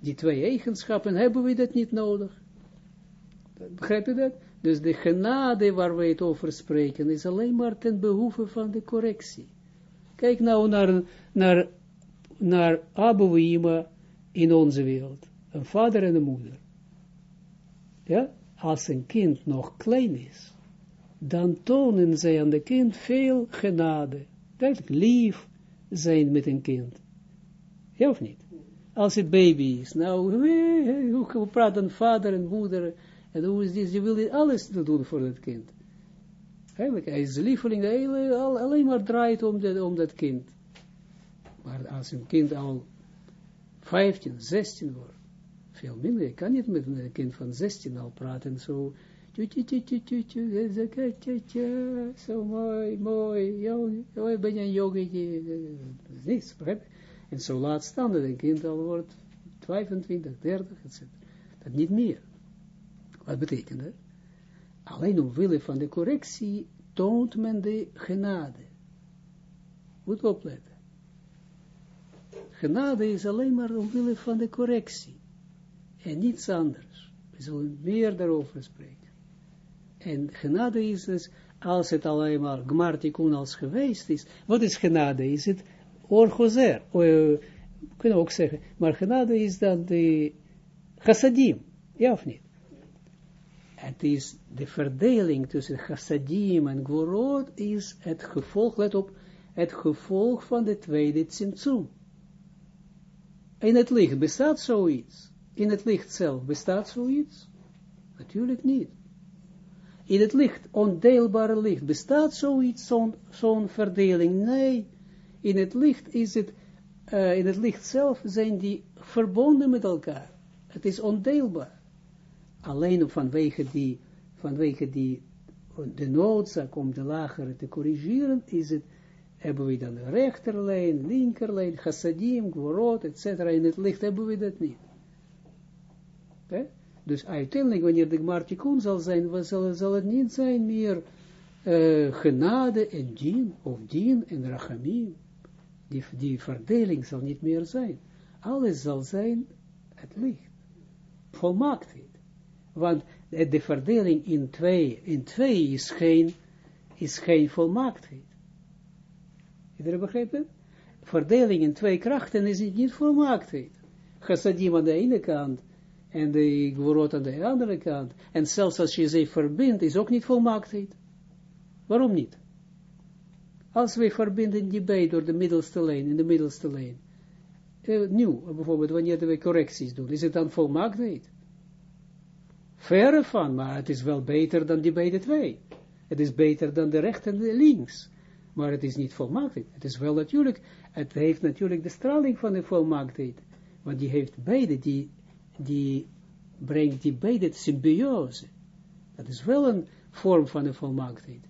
die twee eigenschappen, hebben we dat niet nodig. Begrijp je dat? Dus de genade waar we het over spreken, is alleen maar ten behoeve van de correctie. Kijk nou naar, naar, naar Abouima in onze wereld. Een vader en een moeder. Ja, als een kind nog klein is, dan tonen zij aan de kind veel genade. Dat lief zijn met een kind. Ja of niet? Als het baby is, nou, hoe praat een vader en moeder, en hoe is dit, je wil alles doen voor dat kind. Eigenlijk, hij is lieveling, alleen maar draait om dat, om dat kind. Maar als een kind al 15, 16 wordt, veel minder, je kan niet met een kind van 16 al praten, zo, zo mooi, mooi, ben je een jongetje, niets, begrijp En zo laat staan dat een kind al wordt 25, 30, etc. Dat niet meer. Wat betekent dat? Alleen omwille van de correctie toont men de genade. Moet opletten. Genade is alleen maar omwille van de correctie. En niets anders. We zullen meer daarover spreken. En genade is dus, als het alleen maar gmartikun als geweest is. Wat is genade? Is het orgozer? We kunnen ook zeggen. Maar genade is dan de chassadim. Ja of niet? het is de verdeling tussen chassadim en gvorot is het gevolg, let op, het gevolg van de tweede tzimtzum. In het licht bestaat zoiets. In het licht zelf bestaat zoiets? Natuurlijk niet. In het licht, ondeelbare licht, bestaat zoiets, zo'n zo verdeling? Nee. In het licht is het, uh, in het licht zelf zijn die verbonden met elkaar. Het is ondeelbaar alleen vanwege die, vanwege die, de noodzaak om de lagere te corrigeren, is het, hebben we dan de rechterlijn, linkerlijn, chassadim, gworot, etc. In het licht hebben we dat niet. Dus uiteindelijk, wanneer de Gmartikun zal zijn, zal, zal het niet zijn meer uh, genade en dien, of dien en rachamim. Die, die verdeling zal niet meer zijn. Alles zal zijn het licht. Volmaaktheid. Want de verdeling in twee, in twee is geen, is geen volmaaktheid. Iedereen begrijpt het? Verdeling in twee krachten is niet volmaaktheid. Chassadim aan de ene kant en de gvorot aan de andere kant. En zelfs als je ze verbindt, is ook niet volmaaktheid. Waarom niet? Als wij verbinden die beide door de middelste lijn, in de middelste lijn. Uh, nu, bijvoorbeeld, wanneer we correcties doen, is het dan volmaaktheid? Verre van, maar het is wel beter dan die beide twee. Het is beter dan de rechts en de links. Maar het is niet volmaaktheid. Het is wel natuurlijk, het heeft natuurlijk de straling van de volmaaktheid. Want die heeft beide, die, die brengt die beide symbiose. Dat is wel een vorm van de volmaaktheid.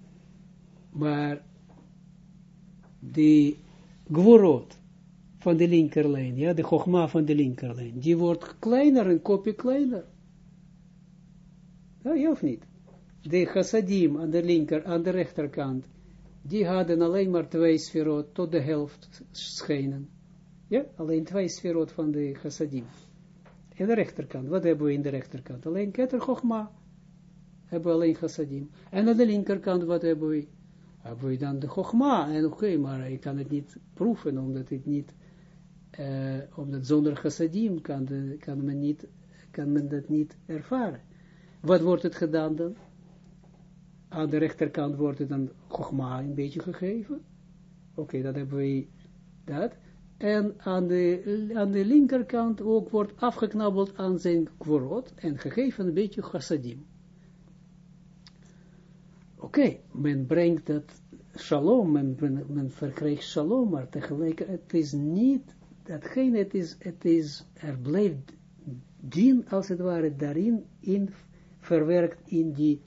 Maar die gworot van de linkerlijn, ja, de chogma van de linkerlijn, die wordt kleiner, een kopje kleiner. Ja, of niet? De chassadim aan de linker, aan de rechterkant, die hadden alleen maar twee sferot tot de helft schijnen. Ja, alleen twee sferot van de chassadim. En de rechterkant, wat hebben we in de rechterkant? Alleen keter chogma. Hebben we alleen chassadim. En aan de linkerkant, wat hebben we? Hebben we dan de chogma. En oké, maar ik kan het niet proeven, omdat ik niet, omdat zonder chassadim kan, kan, men niet, kan men dat niet ervaren. Wat wordt het gedaan dan? Aan de rechterkant wordt het dan Chogma een beetje gegeven. Oké, dat hebben we dat. En aan de, aan de linkerkant ook wordt afgeknabbeld aan zijn kworot en gegeven een beetje chassadim. Oké, men brengt dat shalom, men, men verkrijgt shalom, maar tegelijkertijd, het is niet, datgene, het is, het is, er blijft dien, als het ware, daarin, in, verwerkt in die,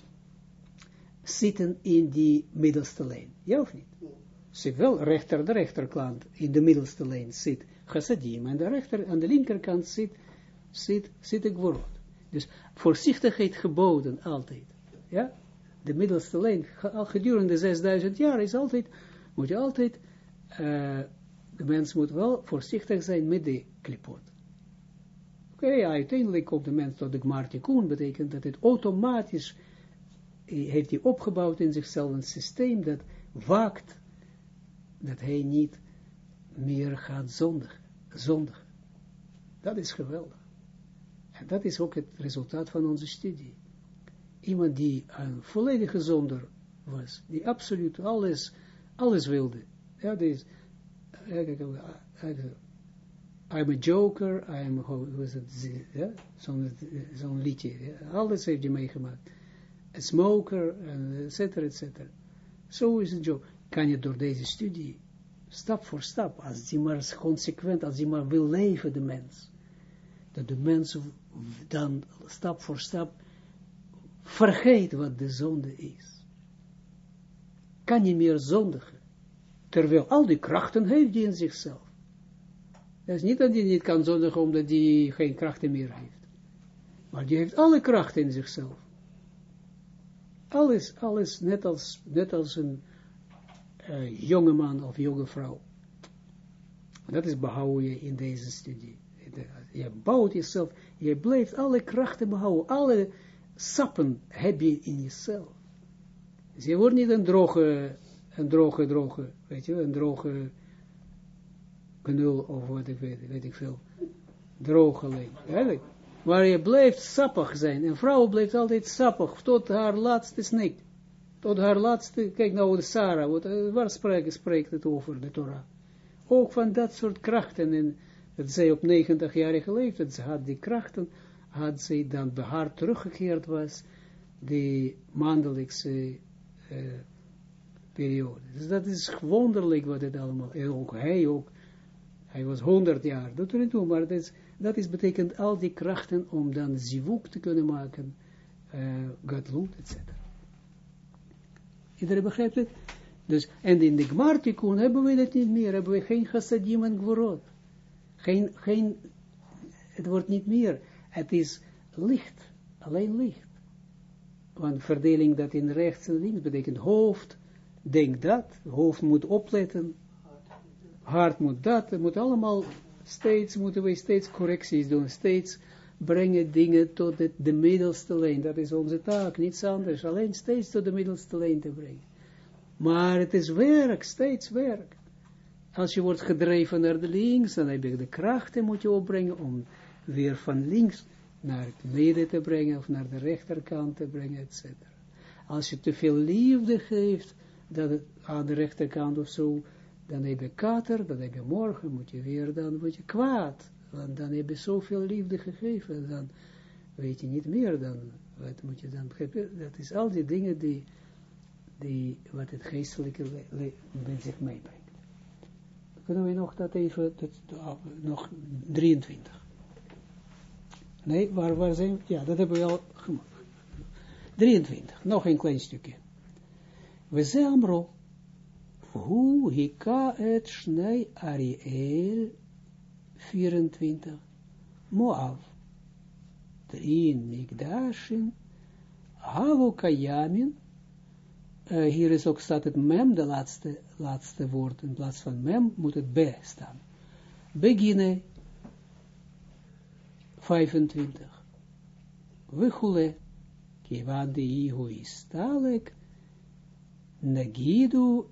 zitten in die middelste lijn. Ja of niet? Zit wel rechter, de rechterkant, in de middelste lijn zit chassadim, en de rechter, aan de linkerkant zit, zit, zit ik gvorot. Dus voorzichtigheid geboden, altijd. Ja? De middelste lijn, al gedurende 6000 jaar, is altijd, moet je altijd, uh, de mens moet wel voorzichtig zijn met de klipot. Oké, okay, ja, uiteindelijk komt de mens tot de gmartikun, betekent dat het automatisch, eh, heeft hij opgebouwd in zichzelf een systeem dat waakt, dat hij niet meer gaat zondig, zondig. Dat is geweldig. En dat is ook het resultaat van onze studie. Iemand die een volledige zonder was, die absoluut alles, alles wilde. Ja, is, I'm a joker, I'm, hoe was het, ja, zo'n zo liedje, ja, alles heeft hij meegemaakt. A smoker, et cetera, et cetera. Zo is het joke. Kan je door deze studie, stap voor stap, als die maar consequent, als die maar wil leven, de mens, dat de mens dan stap voor stap vergeet wat de zonde is. Kan niet meer zondigen. Terwijl al die krachten heeft hij in zichzelf. Het is niet dat hij niet kan zondigen omdat hij geen krachten meer heeft. Maar die heeft alle krachten in zichzelf. Alles, alles, net als, net als een uh, jonge man of jonge vrouw. Dat is behouden je in deze studie. Je bouwt jezelf, je blijft alle krachten behouden, alle sappen heb je in jezelf. Dus je wordt niet een droge, een droge, droge, weet je, een droge knul of wat ik weet, weet ik veel, drogeling, eigenlijk. Maar je blijft sappig zijn, en vrouw blijft altijd sappig, tot haar laatste snik. Tot haar laatste, kijk nou de Sarah, wat, waar spreekt, spreekt het over, de Torah. Ook van dat soort krachten, en dat zij op 90-jarige leeftijd, ze had die krachten, had zij dan bij teruggekeerd was, die maandelijkse uh, periode. Dus dat is wonderlijk wat het allemaal, en ook hij ook, hij was 100 jaar, dat er niet toe, maar dat is, dat is betekent al die krachten om dan zivuk te kunnen maken, uh, gadlut, etc. Iedereen begrijpt het? Dus, en in de Gmartikun hebben we dat niet meer, hebben we geen chassadim en. Geen, geen, het wordt niet meer, het is licht, alleen licht. Want verdeling dat in rechts en links betekent hoofd, denk dat, hoofd moet opletten, hart moet dat, het moet allemaal, steeds moeten we steeds correcties doen, steeds brengen dingen tot het, de middelste lijn, dat is onze taak, niets anders, alleen steeds tot de middelste lijn te brengen. Maar het is werk, steeds werk. Als je wordt gedreven naar de links, dan heb je de krachten moet je opbrengen om weer van links naar het midden te brengen, of naar de rechterkant te brengen, etc. Als je te veel liefde geeft, dat het aan de rechterkant of zo, dan heb je kater, dan heb je morgen, moet je weer, dan word je kwaad, want dan heb je zoveel liefde gegeven, dan weet je niet meer, dan, wat moet je dan, dat is al die dingen die, die wat het geestelijke met zich meebrengt. Kunnen we nog dat even, dat, nog 23. Nee, waar, waar zijn we? Ja, dat hebben we al gemaakt. 23, nog een klein stukje. We zijn hoe hika het snij Ariel 24, Moav, in Migdashin, Havo Kayamin, uh, hier is ook staat het mem, de laatste, laatste woord, in plaats van mem moet het be staan. Beginnen 25. Wechule, kiwan de ihu is talek, nagidu,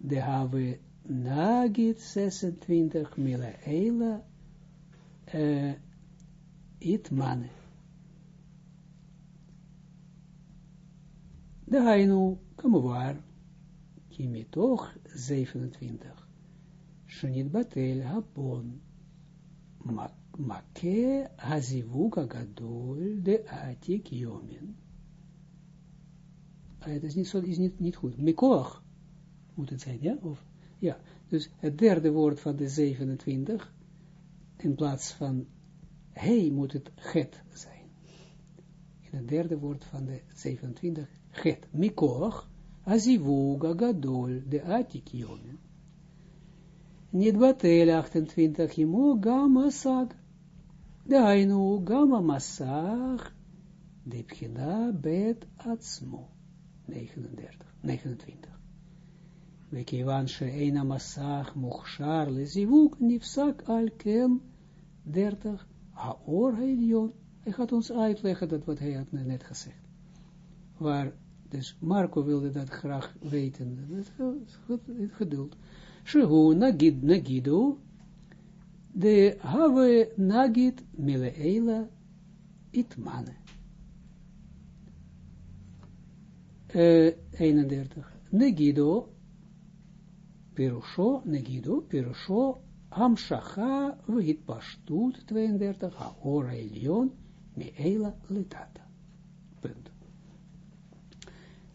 de have nagit 26 mila eila, uh, it mane. Dainu, kamuvar, kimitoch 27. Shnit batel hapon, make hazivuka gadol de atik yomin. het is niet, zo, is niet, goed. Mikoach moet het zijn, ja? Of, ja, dus het derde woord van de 27, in plaats van hij moet het get zijn. In het derde woord van de 27, get. Mikoach, azivuga gadol, de atikionen. Niet batel 28, jimo gamma sag. Dainu gamma masag, de pchina bet atzmo. 39, 29. וכיוון שאין המסך מוכשר לזיווג, נפסק על כן 30 האור העליון. Hij gaat ons uitleggen dat wat hij had net gezegd. Waar, dus Marco wilde dat graag weten. Het geduld. Shehu nagid nagidu, de have nagid mileela itmane. Uh, 31. Negido Pirusho, Negido, Pirusho, Hamshacha, Vihit Pashtut, 32, Haora Elion, Meela Litata. Punt.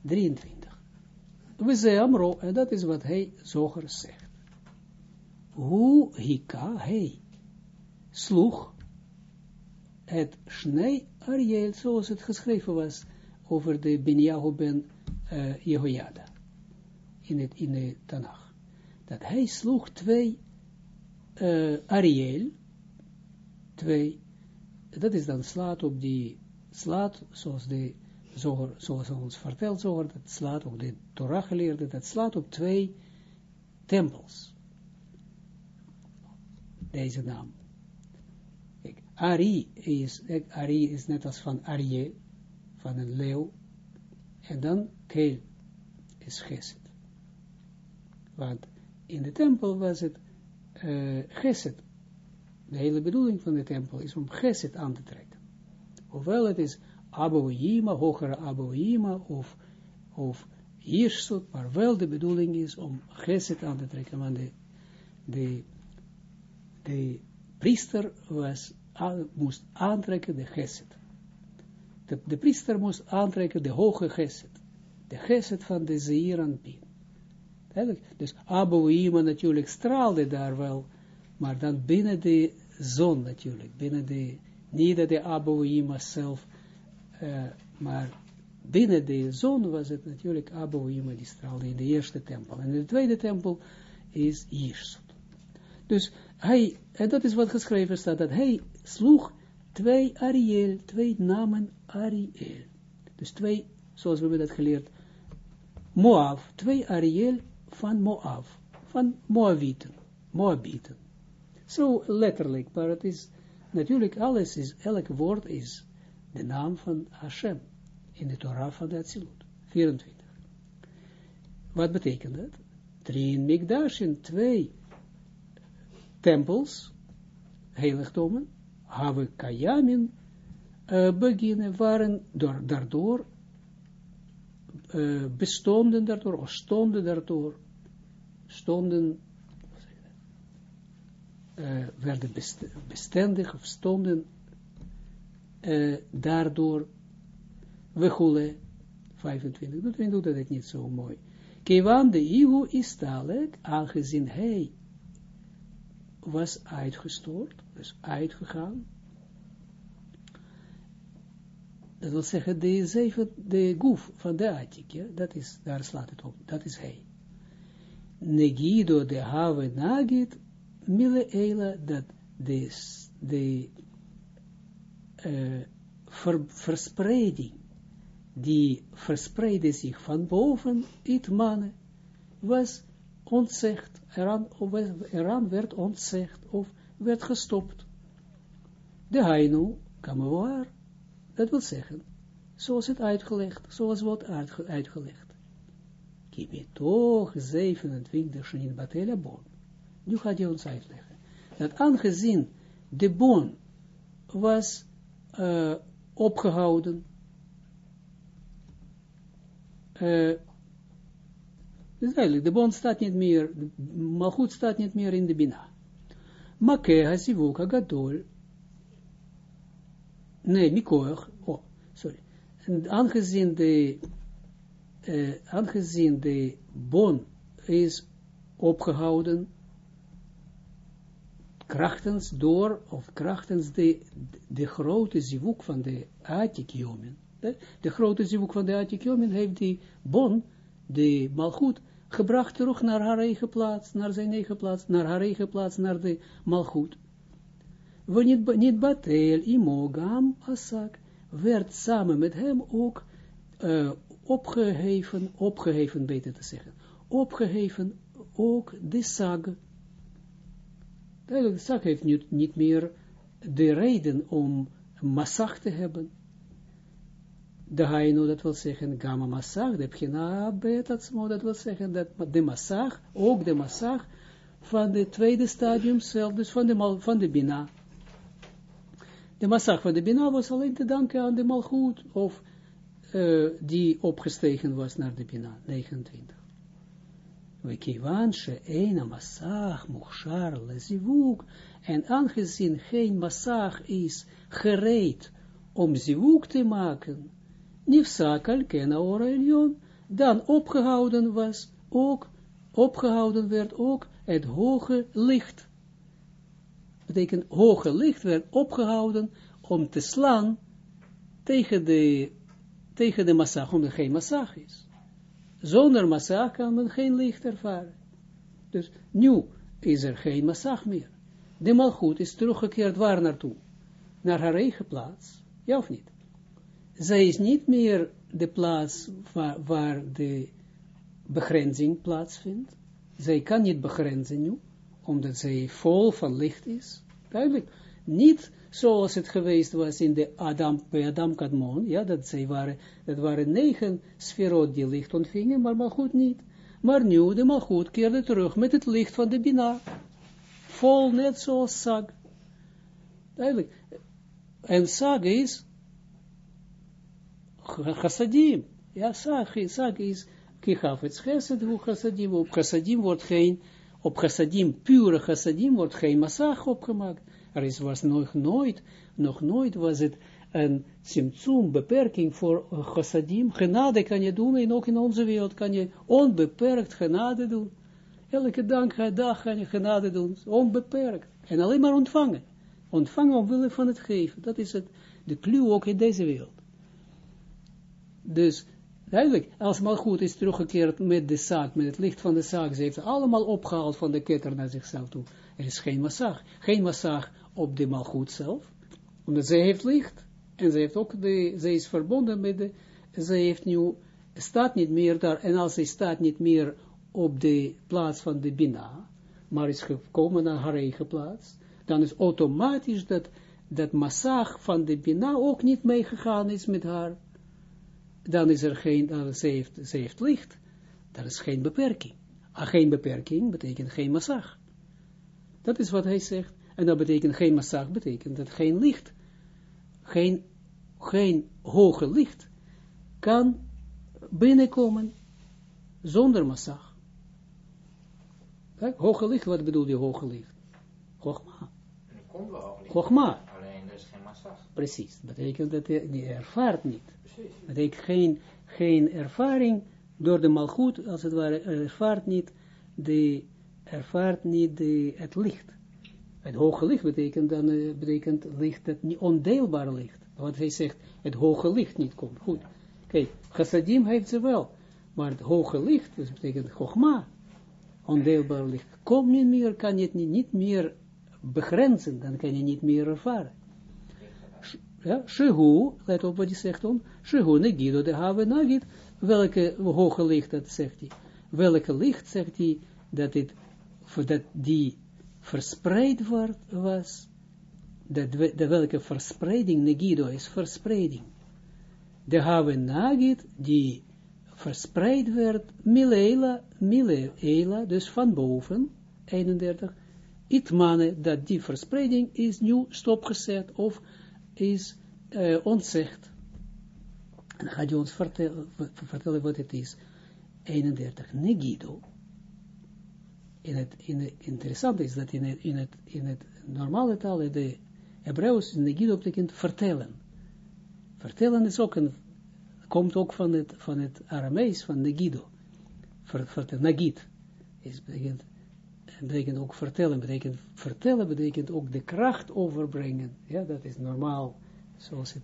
23. We zei Amro, en dat is wat hij zoger zegt. Hoe hika hij sloeg het snei Ariel, zoals het geschreven was over de Benjahu ben uh, Jehoiada in het in de Tanach dat hij sloeg twee uh, Ariel, twee, dat is dan slaat op die, slaat zoals de zoals ons vertelt zoger, dat slaat op de Torah geleerde, dat slaat op twee tempels. Deze naam. Kijk, Ari is, Ari is net als van Arje, van een leeuw, en dan Keel is Geset. Want in de tempel was het uh, geset. De hele bedoeling van de tempel is om geset aan te trekken. Ofwel het is Aboïma, hogere Aboïma, of, of Jirsut, maar wel de bedoeling is om geset aan te trekken. Want de, de, de priester was, moest aantrekken de geset. De, de priester moest aantrekken de hoge geset. De geset van de Zeeranpin. Dus Abouima natuurlijk straalde daar wel, maar dan binnen de zon natuurlijk, binnen de, niet de Abouima zelf, uh, maar binnen de zon was het natuurlijk Abouima die straalde in de eerste tempel. En de tweede tempel is Jirsut. Dus hij, en dat is wat geschreven staat, dat hij sloeg twee Ariel, twee namen Ariel. Dus twee, zoals we hebben dat geleerd, Moab, twee Ariel van Moab, van Moabieten, Moabieten. Zo letterlijk, maar het is natuurlijk alles is, elk woord is de naam van Hashem in de Torah van de Atsilut. 24. Wat betekent dat? Drie in Mikdash in twee tempels, heiligdommen, hebben kayamin uh, beginnen, waren door, daardoor uh, bestonden daardoor, of stonden daardoor, stonden, uh, werden best, bestendig, of stonden daardoor, we 25, dat vind niet zo mooi. Kewan de Ihu is talek, aangezien hij was uitgestoord, dus uitgegaan, dat wil zeggen, de zeven, de goef van de ja, dat is, daar slaat het op, dat is hij. Negido de have nagit, mille eila, dat de, de ver, verspreiding, die verspreidde zich van boven, it mannen, was ontzegd, eraan, of eraan werd ontzegd, of werd gestopt. De hainu, kamewaar, dat wil zeggen, zoals het uitgelegd, zoals wordt uitge uitgelegd. Kibie toch 27 in Batela bon. Nu gaat hij ons uitleggen. Dat aangezien de bon was uh, opgehouden, uh, dus eigenlijk, de bon staat niet meer, maar goed staat niet meer in de Bina. Make hasivuka gadol nee, Mikoach, oh, sorry. En aangezien de, eh, aangezien de bon is opgehouden, krachtens door, of krachtens de, de grote zivuk van de Atikiomen. De, de grote zivuk van de Atikiomen heeft die bon, de malgoed, gebracht terug naar haar eigen plaats, naar zijn eigen plaats, naar haar eigen plaats, naar de malgoed. Wanneer niet batel imogam asak, werd samen met hem ook uh, opgeheven, opgeheven beter te zeggen, opgeheven ook de sag. De sag heeft nu niet meer de reden om massag te hebben. De haino, dat wil zeggen, gamma massag, de pchina betatsmo, dat wil zeggen, dat de massag, ook de massag, van de tweede stadium zelf, dus van de, van de bina. De massag van de bina was alleen te danken aan de malgoed, of uh, die opgestegen was naar de bina, 29. We she een massag muchar zivuk, en aangezien geen massag is gereed om zivuk te maken, nifsakal kena orelion, dan opgehouden was ook, opgehouden werd ook het hoge licht. Betekent, hoge licht werd opgehouden om te slaan tegen de, tegen de massag, omdat geen massag is. Zonder massag kan men geen licht ervaren. Dus nu is er geen massag meer. De malgoed is teruggekeerd waar naartoe? Naar haar eigen plaats. Ja of niet? Zij is niet meer de plaats waar, de begrenzing plaatsvindt. Zij kan niet begrenzen nu, omdat zij vol van licht is. Duidelijk. Niet zoals het geweest was in de Adam, bij Adam Kadmon, ja, dat zij waren, dat waren negen sferot die licht ontvingen, maar Malchut niet. Maar nu, de Malchut keerde terug met het licht van de Bina. Vol, net zoals Sag. Duidelijk. En Sag is chassadim. Ja, Sag is kichafets chesed, hoe chassadim. Op chassadim wordt geen, op chassadim, pure chassadim wordt geen massag opgemaakt. Er is, was nog nooit, nog nooit was het een simtsum, beperking voor chassadim. Genade kan je doen en ook in onze wereld kan je onbeperkt genade doen. Elke dag, dag kan je genade doen, onbeperkt. En alleen maar ontvangen. Ontvangen omwille van het geven. Dat is het, de clue ook in deze wereld. Dus, duidelijk, als goed is teruggekeerd met de zaak, met het licht van de zaak, ze heeft allemaal opgehaald van de ketter naar zichzelf toe. Er is geen massag. Geen massag op de malgoed zelf, omdat zij heeft licht, en ze heeft ook de, zij is verbonden met de, zij heeft nu, staat niet meer daar, en als zij staat niet meer op de plaats van de Bina, maar is gekomen naar haar eigen plaats, dan is automatisch dat, dat massag van de Bina ook niet meegegaan is met haar, dan is er geen, dan ze heeft, ze heeft licht, dat is geen beperking. Ah, geen beperking betekent geen massag. Dat is wat hij zegt. En dat betekent geen massag, betekent dat geen licht, geen, geen hoge licht, kan binnenkomen zonder massag. Kijk, hoge licht, wat bedoel je hoge licht? Hoogma. Er Precies, dat betekent dat die ervaart niet. Dat betekent geen, geen ervaring door de malgoed, als het ware, ervaart niet, de, ervaart niet de, het licht. Het hoge licht betekent dan uh, betekent licht dat niet ondeelbaar licht. Wat hij zegt, het hoge licht niet komt. Goed. Kijk, chassadim heeft ze wel. Maar het hoge licht, dus betekent chogma, ondeelbaar licht, komt niet meer, kan je het niet, niet meer begrenzen, dan kan je niet meer ervaren. Ja, Shehu, let op wat hij zegt dan, negido de have nagid, welke hoge licht, dat zegt hij, welke licht, zegt hij, dat, het, dat die verspreid wordt, was, dat de welke verspreiding, negido is verspreiding. De have nagid, die verspreid werd, milela, milela, dus van boven, 31, itmane, dat die verspreiding is nu stopgezet, of is uh, ontzegd. En dan gaat hij ons vertellen, vertellen wat het is. 31, negido, in het, in interessante is dat in het, in het, in het normale taal, de Hebreeuws, negido betekent vertellen. Vertellen is ook een komt ook van het, van het Aramees, van Negido. Ver, ver, Nagid. Is betekent, betekent ook vertellen, betekent vertellen, betekent ook de kracht overbrengen. Ja, dat is normaal, zoals het,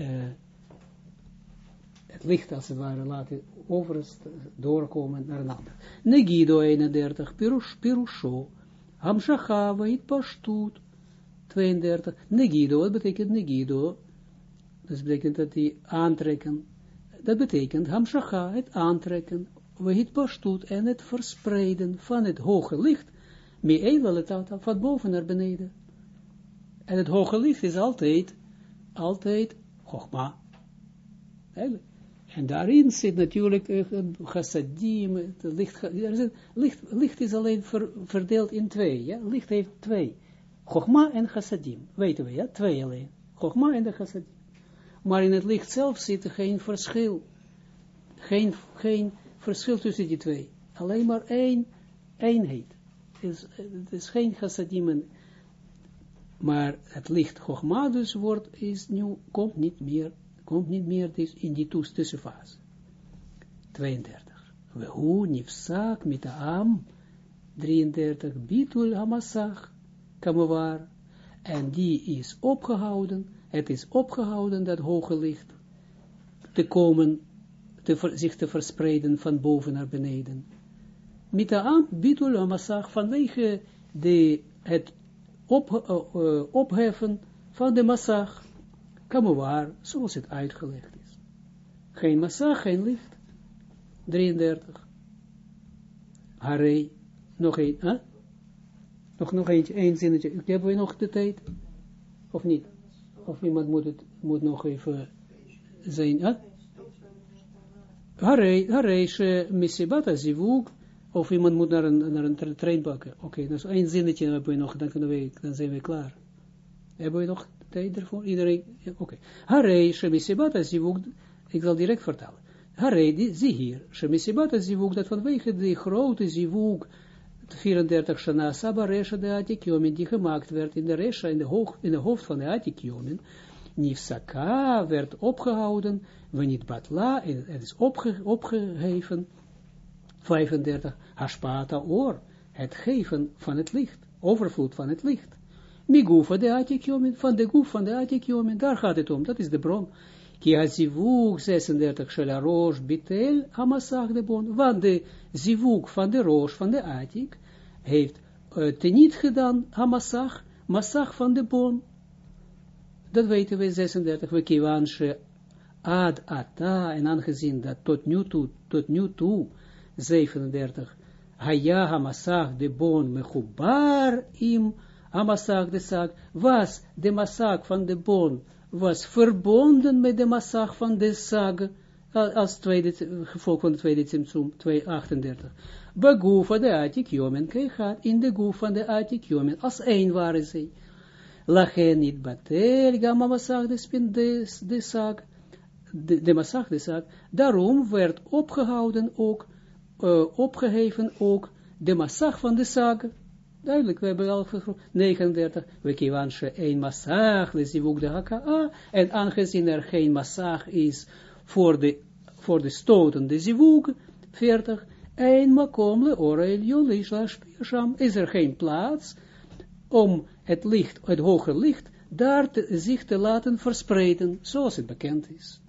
uh, het licht als het ware laten over doorkomen naar een ander. Negido 31, Pirush, Pirusho, Hamshacha, Vait Pashtut, 32, Negido, wat betekent Negido? Dat betekent dat die aantrekken, dat betekent Hamshacha, het aantrekken, Vait Pashtut, en het verspreiden van het hoge licht, mee het van boven naar beneden. En het hoge licht is altijd, altijd Chogma. En daarin zit natuurlijk chassadim, licht, licht, licht is alleen ver, verdeeld in twee, ja? licht heeft twee, chogma en chassadim, weten we, ja, twee alleen, chogma en de chassadim. Maar in het licht zelf zit geen verschil, geen, geen verschil tussen die twee, alleen maar één eenheid. Is, het is geen chassadim, maar het licht chogma dus wordt, is nu, komt niet meer komt niet meer dus in die tussenfase. 32. We hoe nifsak met de am, 33, bitul hamasach, kamewaar, en die is opgehouden, het is opgehouden, dat hoge licht, te komen, te zich te verspreiden van boven naar beneden. Met de am, bitul hamasach, vanwege de, het op, uh, opheffen van de massag, Kamowaar, zoals het uitgelegd is. Geen massa, geen licht. 33. Harei, nog een, hè? Nog, nog eentje, één zinnetje. Hebben we nog de tijd? Of niet? Of iemand moet het, moet nog even zijn, hè? Harei, she misibata zivug, of iemand moet naar een, naar een trein pakken. Oké, okay, dus één zinnetje hebben we nog, dan, kunnen we, dan zijn we klaar. Hebben we nog tijd ervoor? Iedereen? Ja, Oké. Okay. Harei, shemisibata zivug, ik zal direct vertellen. Harei, zie hier, shemisibata zivug, dat vanwege die grote zivug, 34 shana saba resha de atikyomin, die gemaakt werd in de resha, in de, hoog, in de hoofd van de atikyomin, Nifsaka werd opgehouden, wanneer batla, het is opge, opgeheven, 35, Hashpata oor, het geven van het licht, overvloed van het licht. Migufa de atikjomen, van de goef van de atikjomen, daar gaat het om, dat is de bron. Ki zivug 36 shela roos bitel amasach de bon, want de zivug van de roos van de atik heeft uh, teniet gedaan amasach, masach van de bon. Dat weten we 36, we kiwanshe ad ata, en aangezien dat tot nu toe, tot nu toe, 37, haya hamasach de bon mechubar im Amasag de sag, was de masag van de bon, was verbonden met de masag van de sag, als tweede, gevolg van de tweede Tsimtsum, 238. Begoefa de atik jomen in de goef van de atik jomen, als één waren zij. Lachen niet batel, gamma masag de spin de, sag, de, de de daarom werd opgehouden ook, uh, opgeheven ook de masag van de sag, Duidelijk, we hebben al gesproken. 39, we een massag, de zivuk de haka, en aangezien er geen massag is voor de, voor de stoten, de zivuk, 40, een makom le orel yolish is er geen plaats om het licht, het hoge licht, daar te, zich te laten verspreiden, zoals het bekend is.